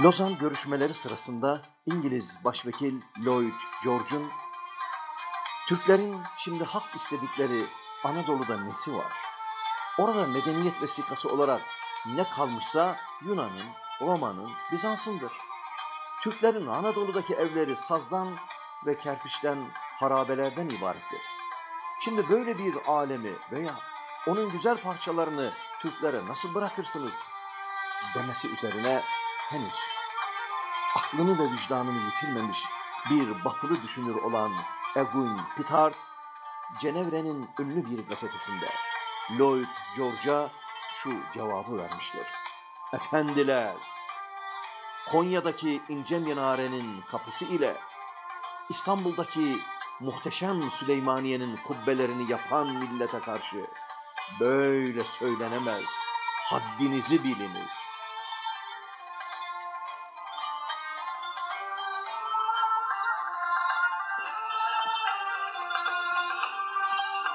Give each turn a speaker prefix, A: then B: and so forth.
A: Lozan görüşmeleri sırasında İngiliz Başvekil Lloyd George'un Türklerin şimdi hak istedikleri Anadolu'da nesi var? Orada medeniyet vesikası olarak ne kalmışsa Yunan'ın, Roma'nın, Bizans'ındır. Türklerin Anadolu'daki evleri sazdan ve kerpiçten, harabelerden ibarettir. Şimdi böyle bir alemi veya onun güzel parçalarını Türklere nasıl bırakırsınız demesi üzerine henüz aklını ve vicdanını yitirmemiş bir batılı düşünür olan Edwin Pitard, Cenevre'nin ünlü bir gazetesinde Lloyd George'a şu cevabı vermiştir. Efendiler, Konya'daki ince minarenin kapısı ile İstanbul'daki muhteşem Süleymaniye'nin kubbelerini yapan millete karşı böyle söylenemez. Haddinizi biliniz.